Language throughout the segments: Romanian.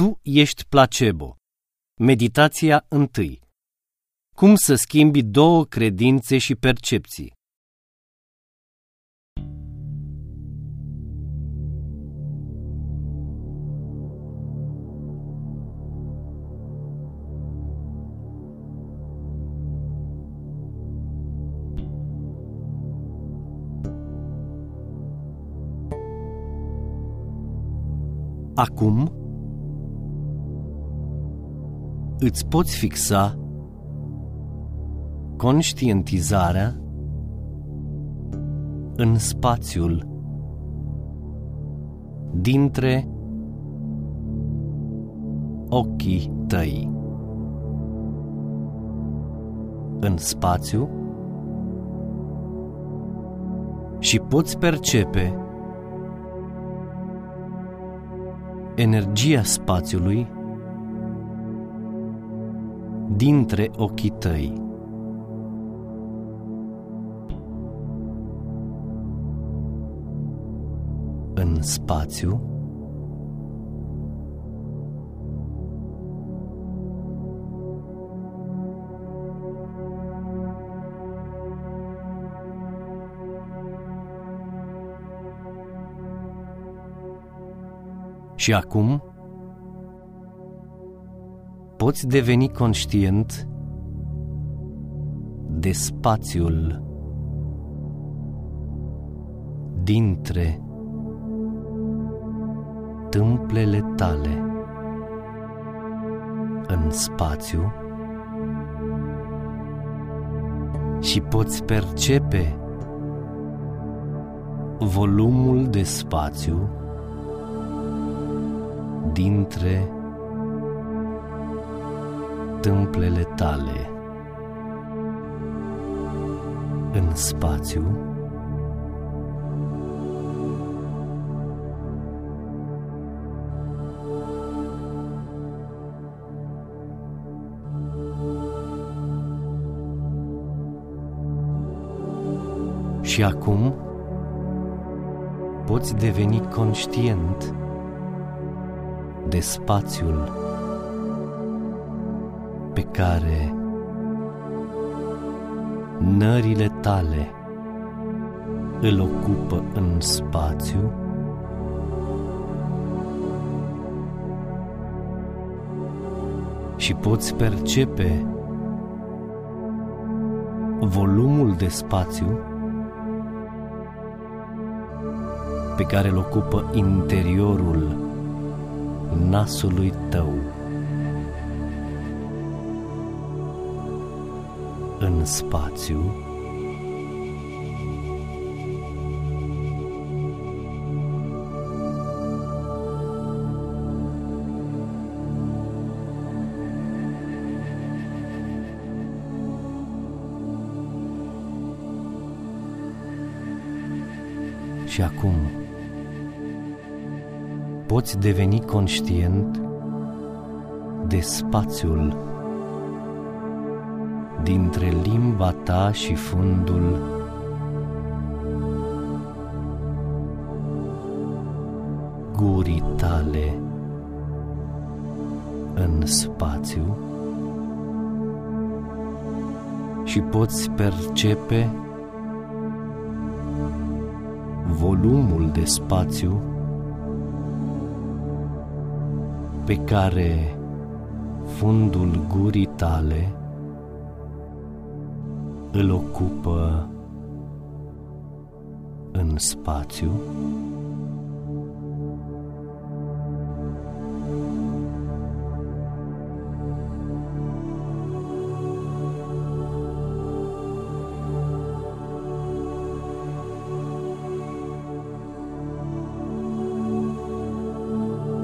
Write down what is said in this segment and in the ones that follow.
Tu ești placebo. Meditația întâi. Cum să schimbi două credințe și percepții. Acum îți poți fixa conștientizarea în spațiul dintre ochii tăi. În spațiu și poți percepe energia spațiului dintre ochii tăi. În spațiu, Și acum poți deveni conștient de spațiul dintre tâmplele tale în spațiu și poți percepe volumul de spațiu dintre tâmplele tale. În spațiu Și acum poți deveni conștient de spațiul pe care nările tale îl ocupă în spațiu și poți percepe volumul de spațiu pe care îl ocupă interiorul nasului tău. În spațiu, Și acum poți deveni conștient de spațiul dintre limba ta și fundul. Gurii tale în spațiu. Și poți percepe volumul de spațiu pe care fundul gurii tale îl ocupă în spațiu?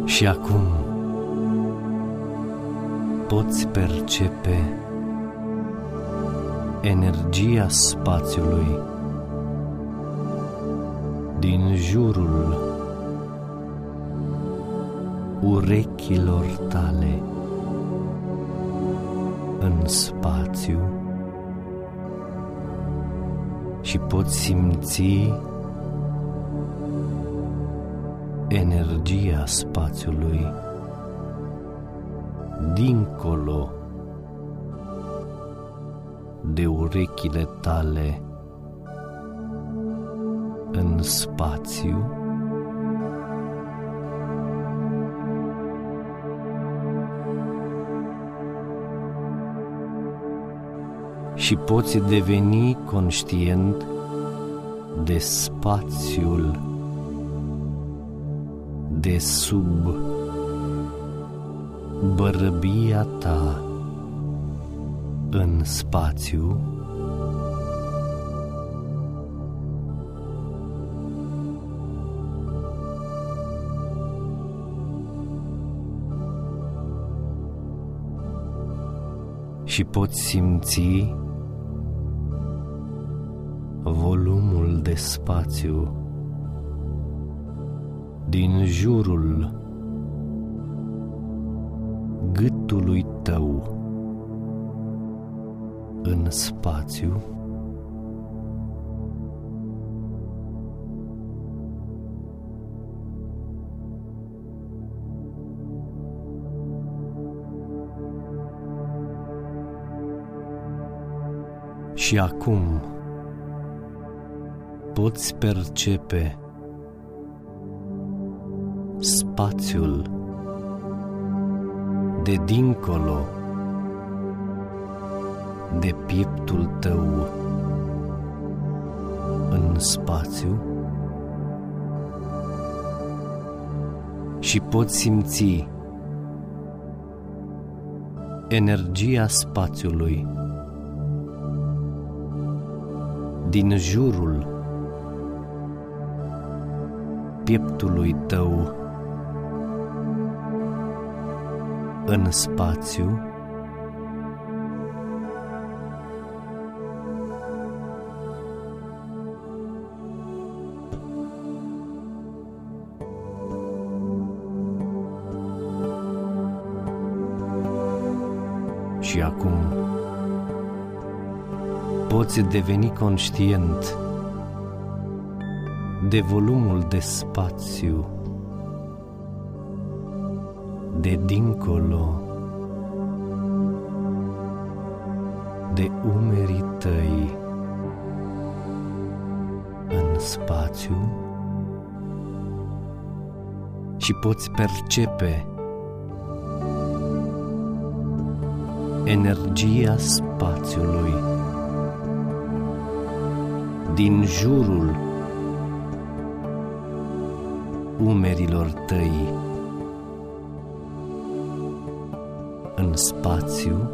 Și acum poți percepe energia spațiului. Din jurul urechilor tale în spațiu și poți simți energia spațiului dincolo urechile tale în spațiu. Și poți deveni conștient de spațiul de sub bărbia ta în spațiu și poți simți volumul de spațiu din jurul gâtului tău în spațiu Și acum poți percepe spațiul de dincolo de pieptul tău în spațiu și poți simți energia spațiului din jurul pieptului tău în spațiu poți deveni conștient de volumul de spațiu de dincolo de umerii tăi în spațiu și poți percepe energia spațiului din jurul umerilor tăi în spațiu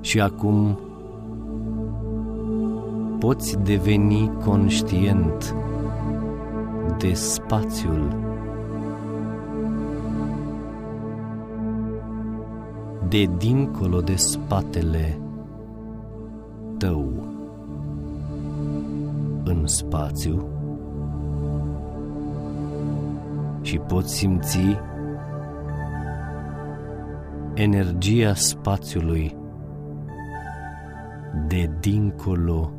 și acum poți deveni conștient de spațiul. De dincolo de spatele tău. În spațiu. Și poți simți energia spațiului de dincolo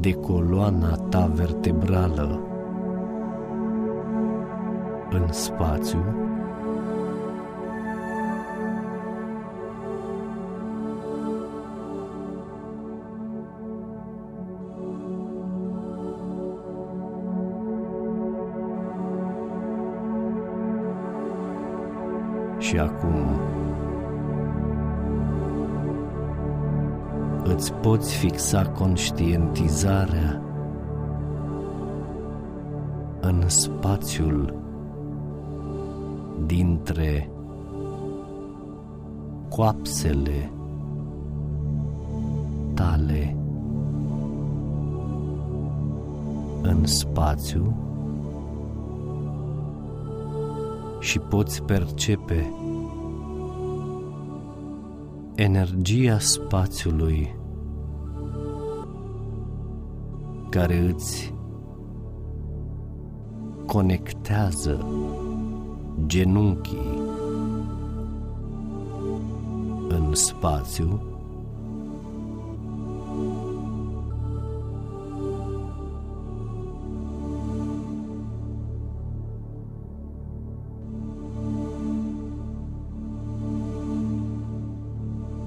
de coloana ta vertebrală. În spațiu. Și acum poți fixa conștientizarea în spațiul dintre coapsele tale în spațiu și poți percepe energia spațiului care îți conectează genunchii spațiu,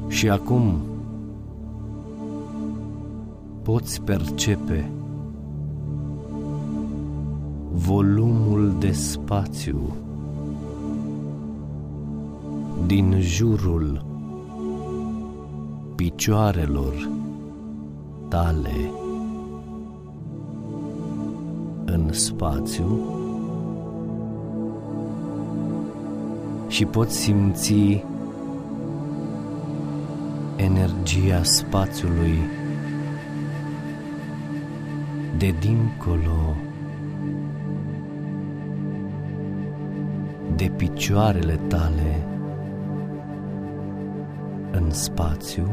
Și acum poți percepe volumul de spațiu din jurul picioarelor tale în spațiu și poți simți energia spațiului de dincolo picioarele tale în spațiu?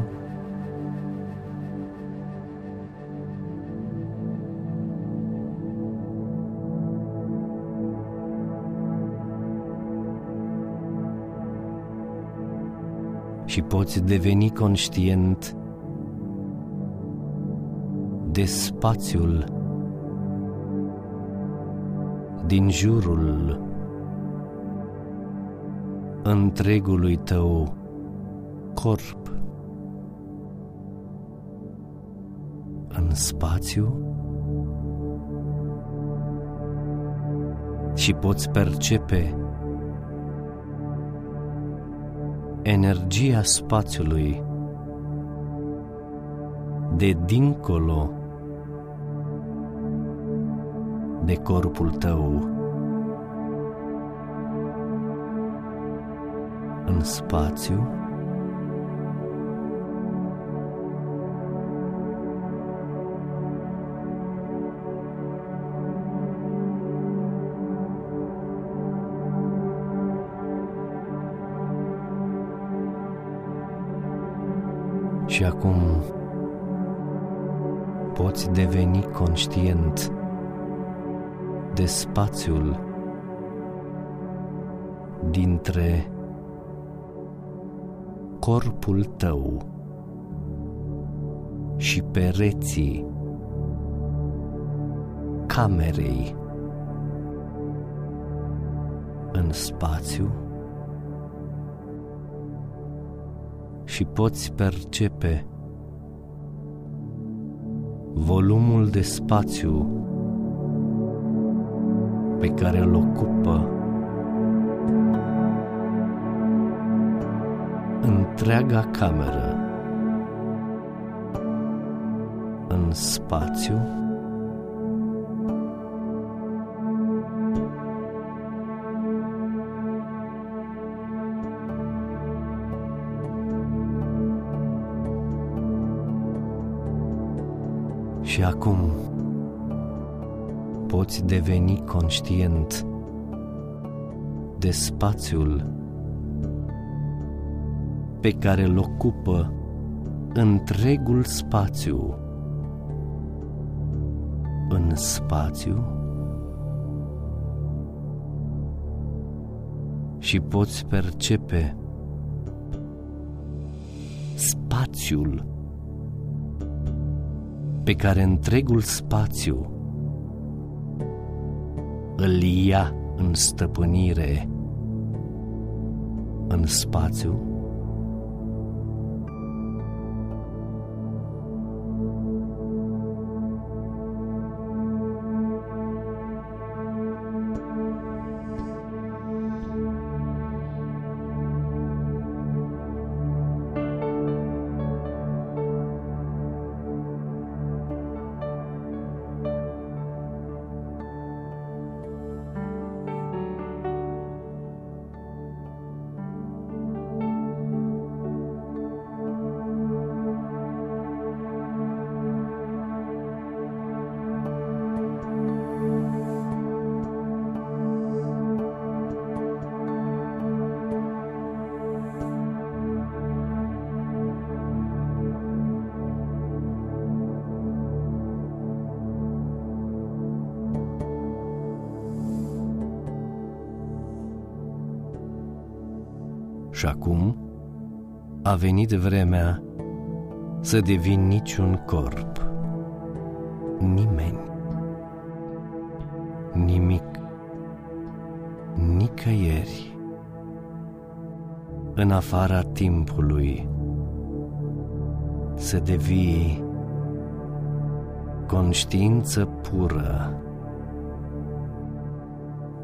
Și poți deveni conștient de spațiul din jurul întregului tău corp. În spațiu. Și poți percepe energia spațiului de dincolo de corpul tău spațiu? Și acum poți deveni conștient de spațiul dintre corpul tău și pereții camerei în spațiu și poți percepe volumul de spațiu pe care îl ocupă întreaga cameră. În spațiu. Și acum poți deveni conștient de spațiul pe care îl ocupă întregul spațiu. În spațiu? Și poți percepe spațiul pe care întregul spațiu îl ia în stăpânire. În spațiu a venit vremea să devin niciun corp, nimeni, nimic, nicăieri, în afara timpului, să devii conștiință pură,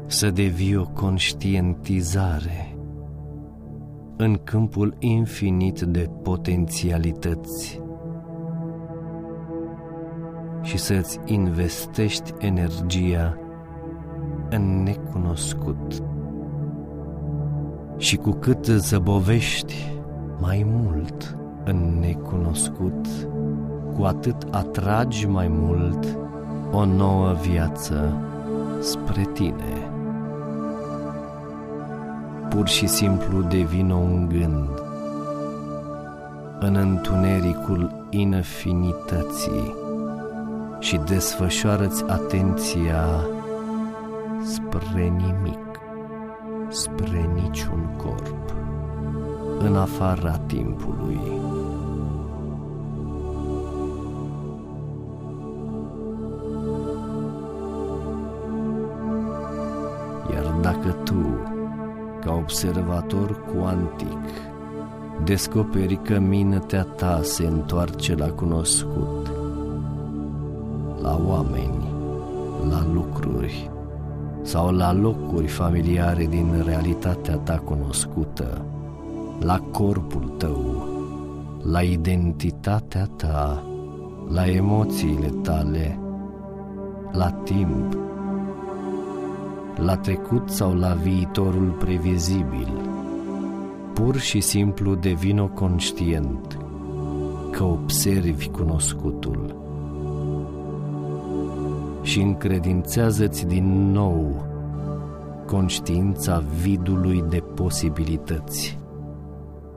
să devii o conștientizare în câmpul infinit de potențialități și să-ți investești energia în necunoscut. Și cu cât zăbovești mai mult în necunoscut, cu atât atragi mai mult o nouă viață spre tine. Pur și simplu devină un gând în întunericul infinității și desfășoară-ți atenția spre nimic, spre niciun corp, în afara timpului. Observator cuantic, descoperi că mintea ta se întoarce la cunoscut, la oameni, la lucruri sau la locuri familiare din realitatea ta cunoscută, la corpul tău, la identitatea ta, la emoțiile tale, la timp, la trecut sau la viitorul previzibil. Pur și simplu devino conștient că observi cunoscutul. Și încredințează-ți din nou conștiința vidului de posibilități.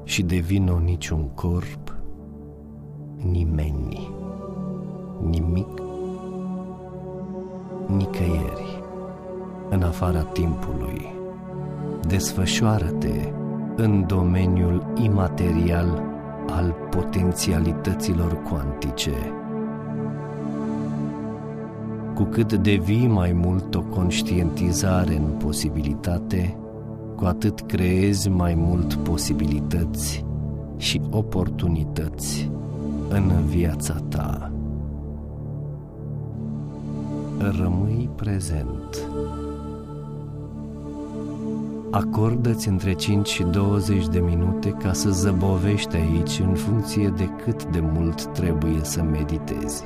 Și devino niciun corp, nimeni, nimic, nicăieri, în afara timpului. Desfășoară-te în domeniul imaterial al potențialităților cuantice cu cât devii mai mult o conștientizare în posibilitate, cu atât creezi mai mult posibilități și oportunități în viața ta. Rămâi prezent. Acordă-ți între 5 și 20 de minute ca să zăbovești aici în funcție de cât de mult trebuie să meditezi.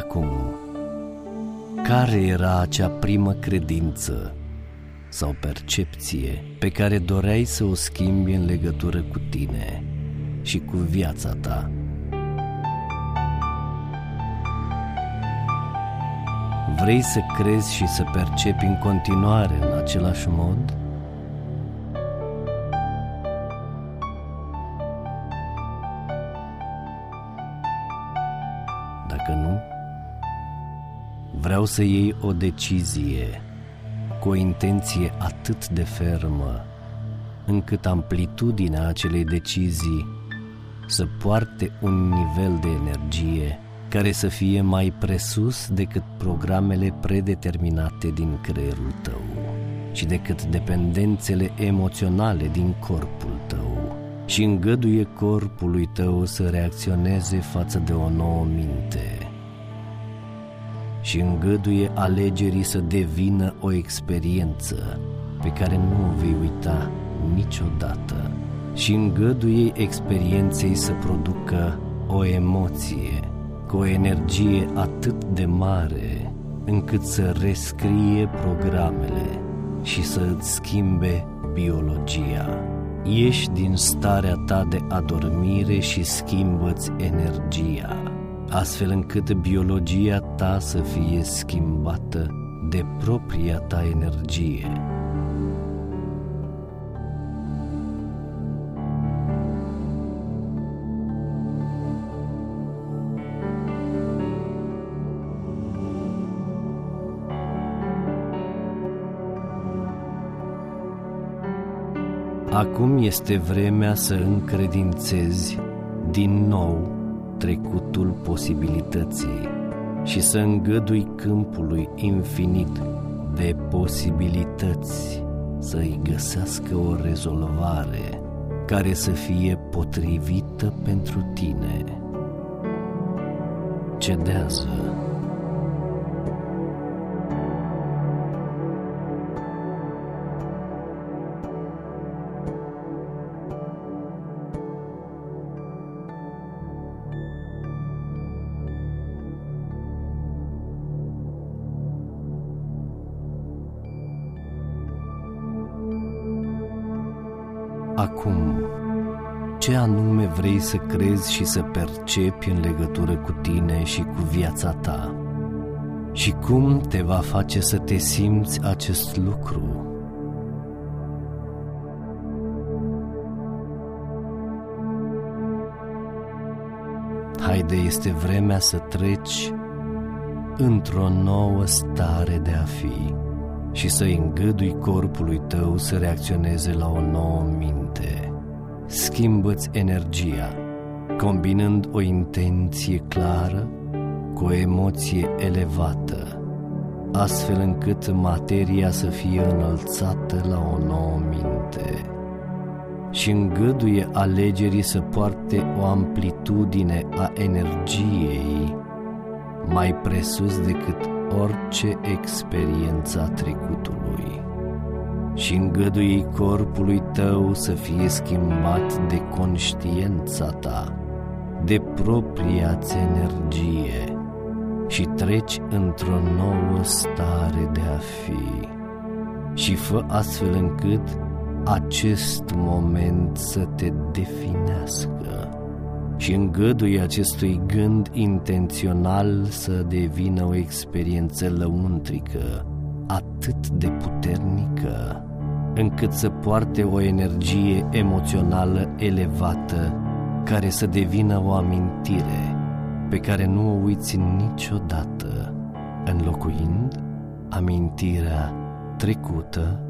Acum, care era acea primă credință sau percepție pe care doreai să o schimbi în legătură cu tine și cu viața ta? Vrei să crezi și să percepi în continuare în același mod? Vreau să iei o decizie cu o intenție atât de fermă încât amplitudinea acelei decizii să poarte un nivel de energie care să fie mai presus decât programele predeterminate din creierul tău și decât dependențele emoționale din corpul tău. Și îngăduie corpului tău să reacționeze față de o nouă minte și îngăduie alegerii să devină o experiență pe care nu o vei uita niciodată și îngăduie experienței să producă o emoție cu o energie atât de mare încât să rescrie programele și să îți schimbe biologia. Ieși din starea ta de adormire și schimbă-ți energia, astfel încât biologia ta să fie schimbată de propria ta energie. Acum este vremea să încredințezi din nou trecutul posibilității și să îngădui câmpului infinit de posibilități să-i găsească o rezolvare care să fie potrivită pentru tine. Cedează Acum, ce anume vrei să crezi și să percepi în legătură cu tine și cu viața ta? Și cum te va face să te simți acest lucru? Haide, este vremea să treci într-o nouă stare de a fi și să îngădui corpului tău să reacționeze la o nouă minte. Schimbă-ți energia, combinând o intenție clară cu o emoție elevată, astfel încât materia să fie înălțată la o nouă minte și îngăduie alegerii să poarte o amplitudine a energiei mai presus decât orice experiență a trecutului și îngădui corpului tău să fie schimbat de conștiința ta, de propria-ți energie și treci într-o nouă stare de a fi. Și fă astfel încât acest moment să te definească și îngăduie acestui gând intențional să devină o experiență lăuntrică atât de puternică încât să poarte o energie emoțională elevată care să devină o amintire pe care nu o uiți niciodată, înlocuind amintirea trecută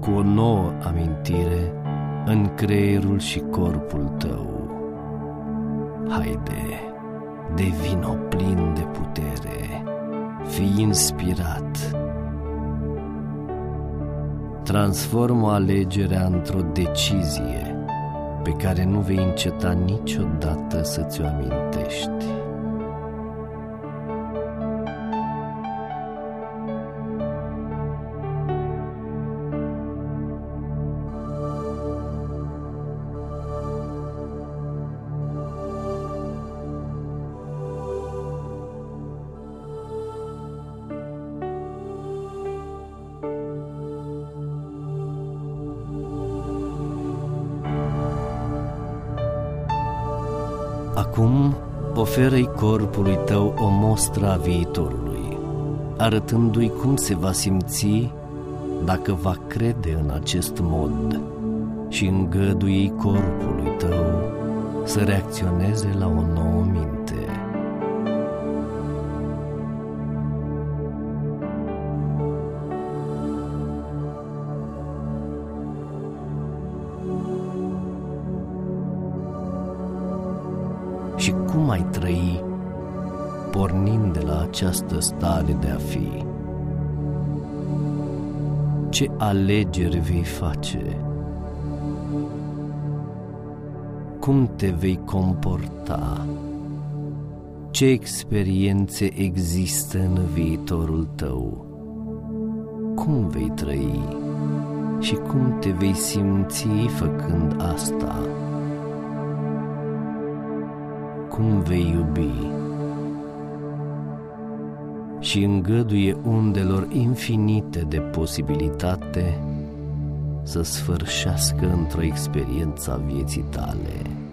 cu o nouă amintire în creierul și corpul tău. Haide, devino plin de putere, fii inspirat. Transformă alegerea într-o decizie pe care nu vei înceta niciodată să ți-o amintești. Oferă-i corpului tău o mostră a viitorului, arătându-i cum se va simți dacă va crede în acest mod și îngădui corpului tău să reacționeze la o nouă minte. Stare de a fi? Ce alegeri vei face? cum te vei comporta, ce experiențe există în viitorul tău, cum vei trăi? Și cum te vei simți făcând asta, cum vei iubi și îngăduie undelor infinite de posibilitate să sfârșească într-o experiență a vieții tale.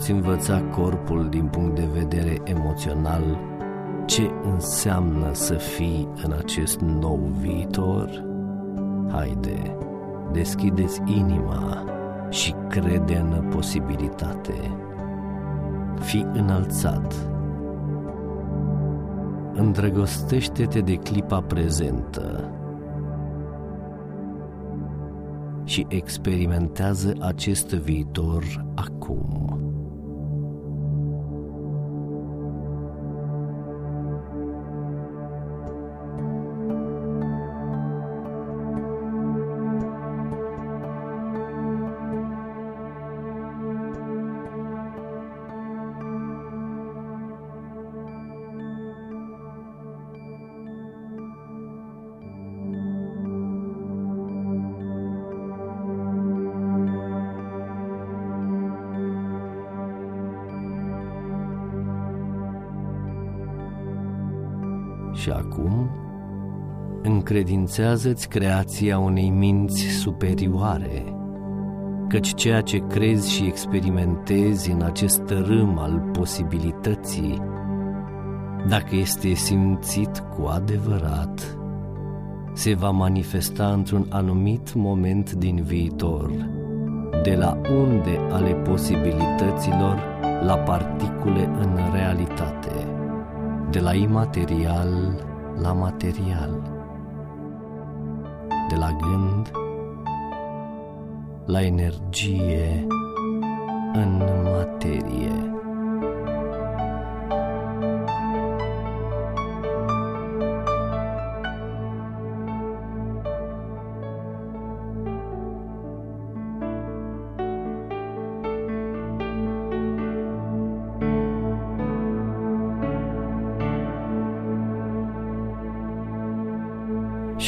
Poți învăța corpul din punct de vedere emoțional ce înseamnă să fii în acest nou viitor? Haide, deschideți inima și crede în posibilitate. Fii înălțat. Îndrăgostește-te de clipa prezentă și experimentează acest viitor acum. Încredințează-ți creația unei minți superioare, căci ceea ce crezi și experimentezi în acest râm al posibilității, dacă este simțit cu adevărat, se va manifesta într-un anumit moment din viitor, de la unde ale posibilităților la particule în realitate de la imaterial la material, de la gând la energie în materie.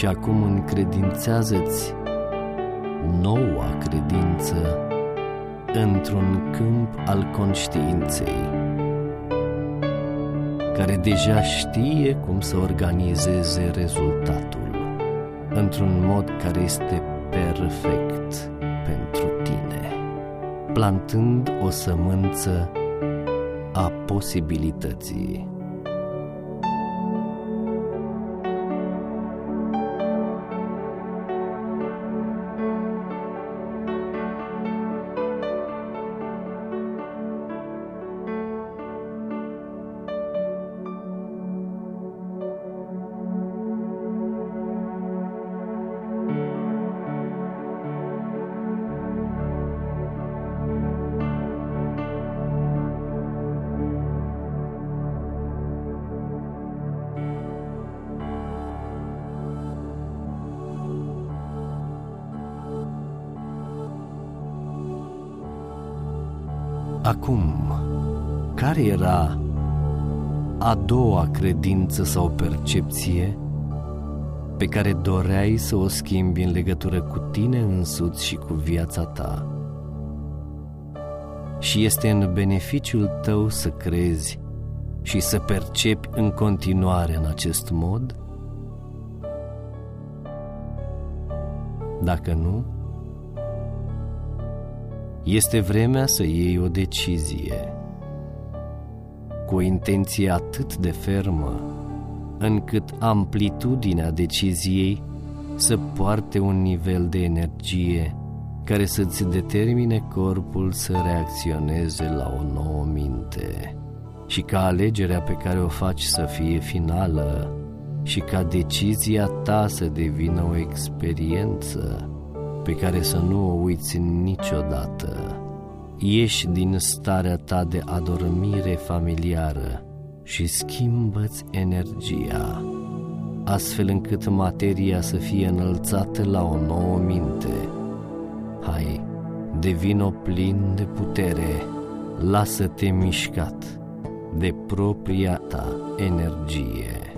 Și acum încredințează-ți noua credință într-un câmp al conștiinței care deja știe cum să organizeze rezultatul într-un mod care este perfect pentru tine, plantând o sămânță a posibilității. Credință sau percepție pe care doreai să o schimbi în legătură cu tine însuți și cu viața ta? Și este în beneficiul tău să crezi și să percepi în continuare în acest mod? Dacă nu, este vremea să iei o decizie cu o intenție atât de fermă încât amplitudinea deciziei să poarte un nivel de energie care să-ți determine corpul să reacționeze la o nouă minte și ca alegerea pe care o faci să fie finală și ca decizia ta să devină o experiență pe care să nu o uiți niciodată. Ieși din starea ta de adormire familiară și schimbă-ți energia, astfel încât materia să fie înălțată la o nouă minte. Hai, devin-o plin de putere, lasă-te mișcat de propria ta energie.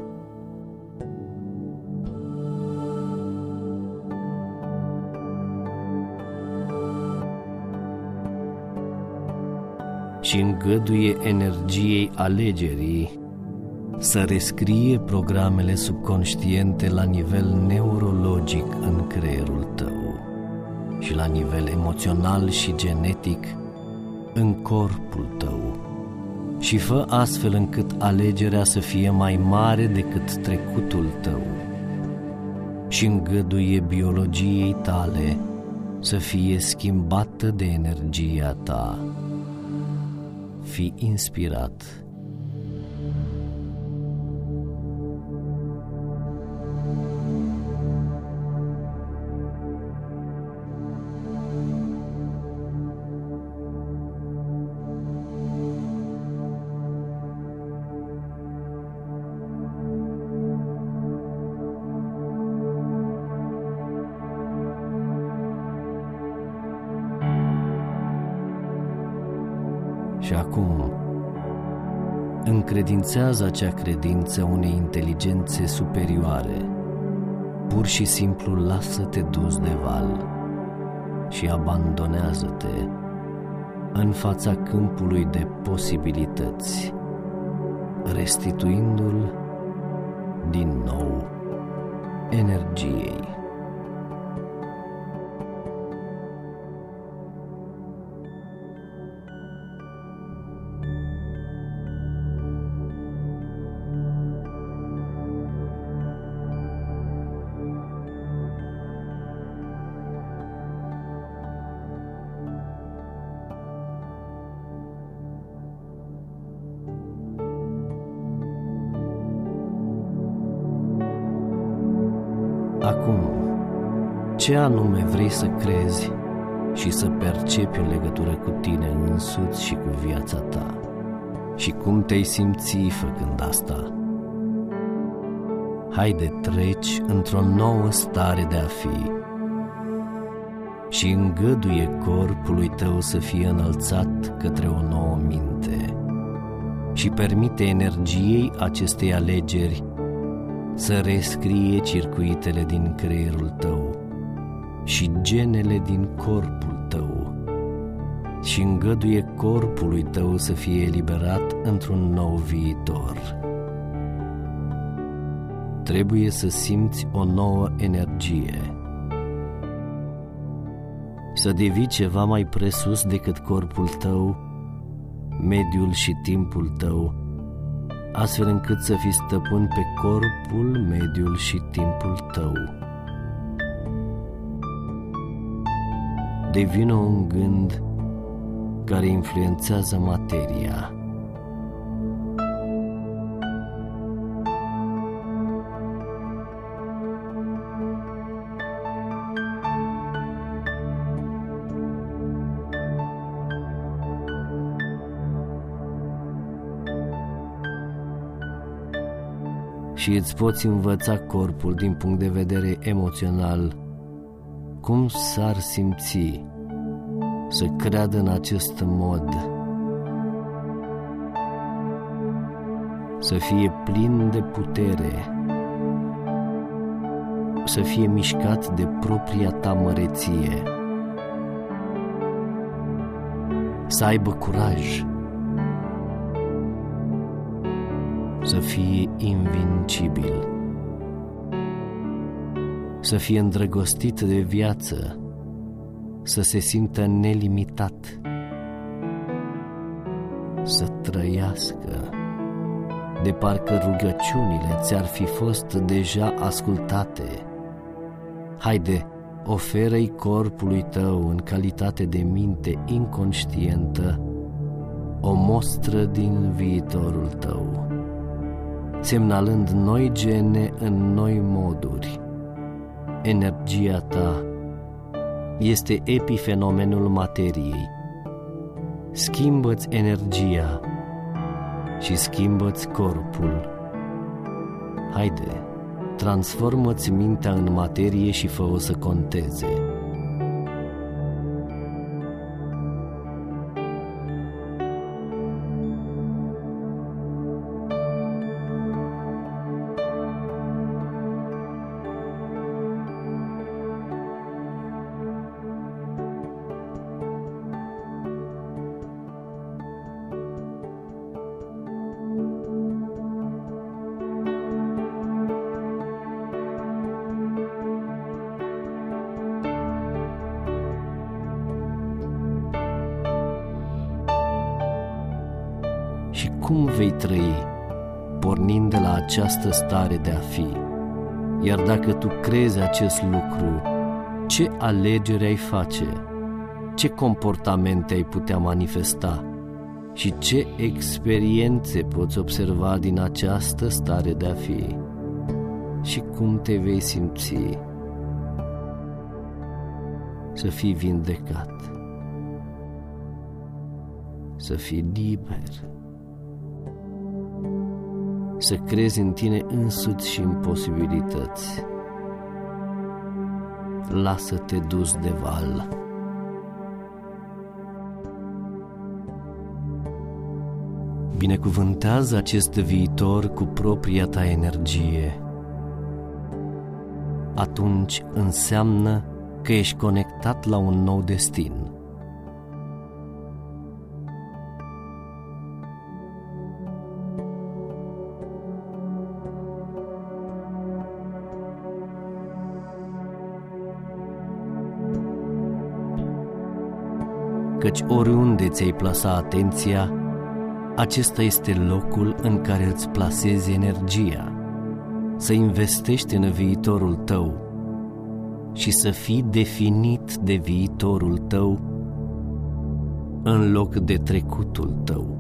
Și îngăduie energiei alegerii. Să rescrie programele subconștiente la nivel neurologic în creierul tău și la nivel emoțional și genetic în corpul tău. Și fă astfel încât alegerea să fie mai mare decât trecutul tău. Și îngăduie biologiei tale să fie schimbată de energia ta. Fi inspirat Și acum, încredințează acea credință unei inteligențe superioare. Pur și simplu lasă-te dus de val și abandonează-te în fața câmpului de posibilități, restituindu-l din nou energiei. Ce anume vrei să crezi și să percepi în legătură cu tine însuți și cu viața ta? Și cum te-ai simți făcând asta? Haide, treci într-o nouă stare de a fi și îngăduie corpului tău să fie înălțat către o nouă minte și permite energiei acestei alegeri să rescrie circuitele din creierul tău și genele din corpul tău și îngăduie corpului tău să fie eliberat într-un nou viitor. Trebuie să simți o nouă energie, să devii ceva mai presus decât corpul tău, mediul și timpul tău, astfel încât să fii stăpân pe corpul, mediul și timpul tău. Devină un gând care influențează materia. și îți poți învăța corpul din punct de vedere emoțional cum s-ar simți să creadă în acest mod, să fie plin de putere, să fie mișcat de propria ta măreție, să aibă curaj, să fie invincibil să fie îndrăgostit de viață, să se simtă nelimitat, să trăiască de parcă rugăciunile ți-ar fi fost deja ascultate. Haide, oferă-i corpului tău în calitate de minte inconștientă o mostră din viitorul tău, semnalând noi gene în noi moduri. Energia ta este epifenomenul materiei. Schimbă-ți energia și schimbă-ți corpul. Haide, transformă-ți mintea în materie și fă-o să conteze. Această stare de a fi. Iar dacă tu crezi acest lucru, ce alegere ai face? Ce comportamente ai putea manifesta? Și ce experiențe poți observa din această stare de a fi? Și cum te vei simți? Să fii vindecat, să fii liber să crezi în tine însuți și în posibilități. Lasă-te dus de val. Binecuvântează acest viitor cu propria ta energie. Atunci înseamnă că ești conectat la un nou destin. Căci oriunde ți-ai plasa atenția, acesta este locul în care îți plasezi energia, să investești în viitorul tău și să fii definit de viitorul tău în loc de trecutul tău.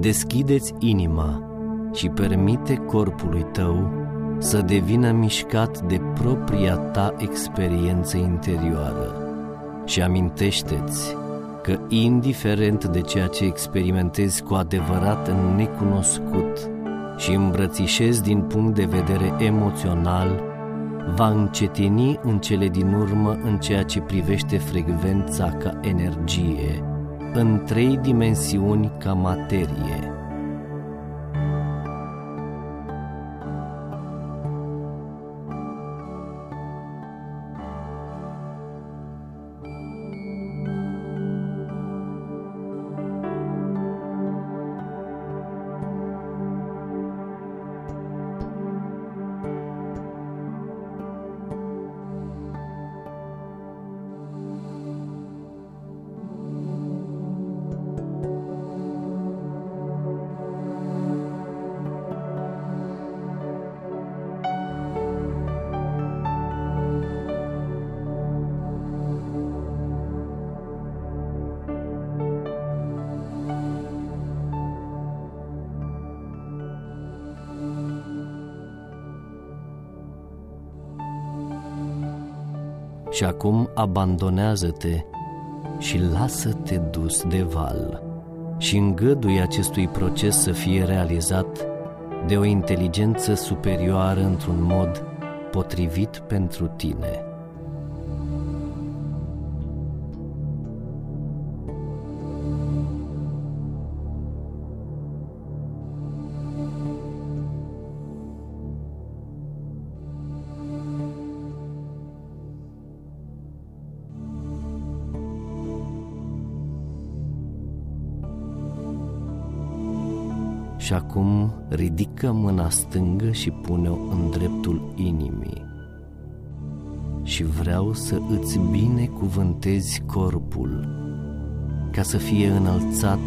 Deschideți inima și permite corpului tău să devină mișcat de propria ta experiență interioară. Și amintește-ți că, indiferent de ceea ce experimentezi cu adevărat în necunoscut și îmbrățișezi din punct de vedere emoțional, va încetini în cele din urmă în ceea ce privește frecvența ca energie, în trei dimensiuni ca materie Și acum abandonează-te și lasă-te dus de val și îngădui acestui proces să fie realizat de o inteligență superioară într-un mod potrivit pentru tine. Și acum ridică mâna stângă și pune-o în dreptul inimii. Și vreau să îți binecuvântezi corpul ca să fie înălțat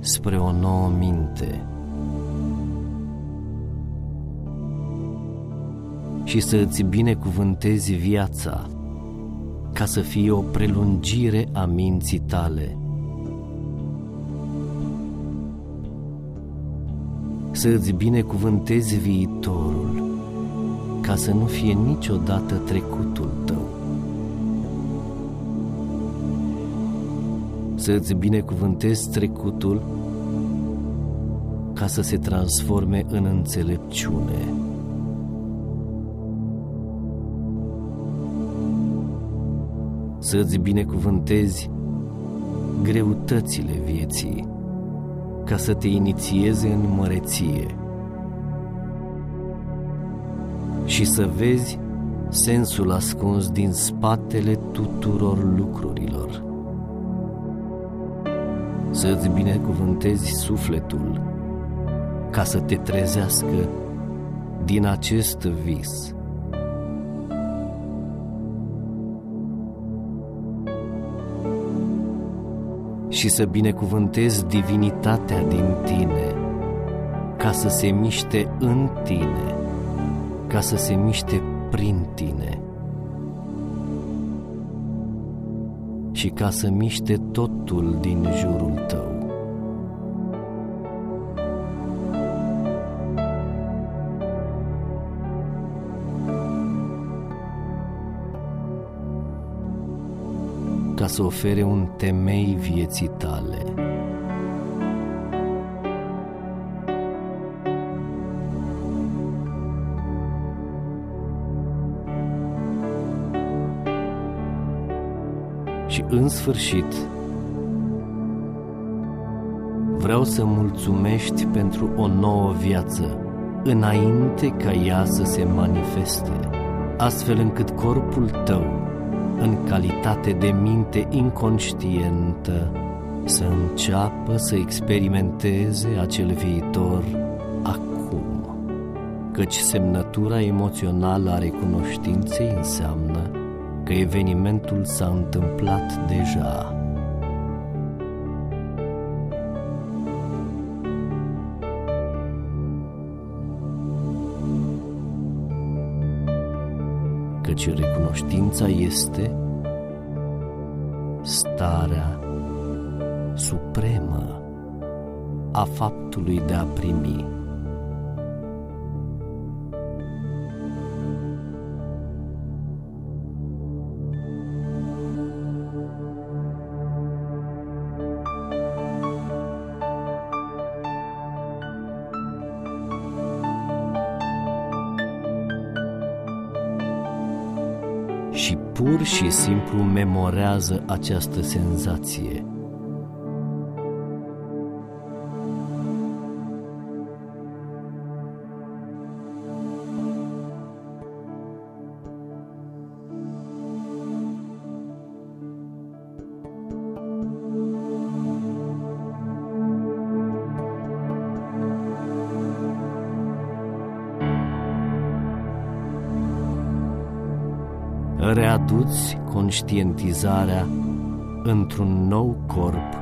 spre o nouă minte și să îți binecuvântezi viața ca să fie o prelungire a minții tale. Să îți binecuvântezi viitorul ca să nu fie niciodată trecutul tău. Să îți binecuvântezi trecutul ca să se transforme în înțelepciune. să îți binecuvântezi greutățile vieții, ca să te inițieze în măreție și să vezi sensul ascuns din spatele tuturor lucrurilor. Să îți binecuvântezi sufletul ca să te trezească din acest vis și să binecuvântezi divinitatea din tine, ca să se miște în tine, ca să se miște prin tine și ca să miște totul din jurul tău. Să ofere un temei vieții tale. Și în sfârșit, vreau să mulțumești pentru o nouă viață, înainte ca ea să se manifeste, astfel încât corpul tău în calitate de minte inconștientă, să înceapă să experimenteze acel viitor acum, căci semnătura emoțională a recunoștinței înseamnă că evenimentul s-a întâmplat deja. Căci recunoștința este starea supremă a faptului de a primi. Și simplu memorează această senzație. Readuți conștientizarea într-un nou corp,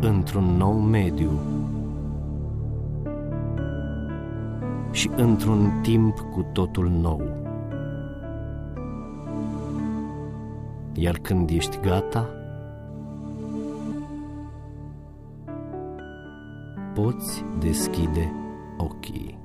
într-un nou mediu și într-un timp cu totul nou. Iar când ești gata, poți deschide ochii.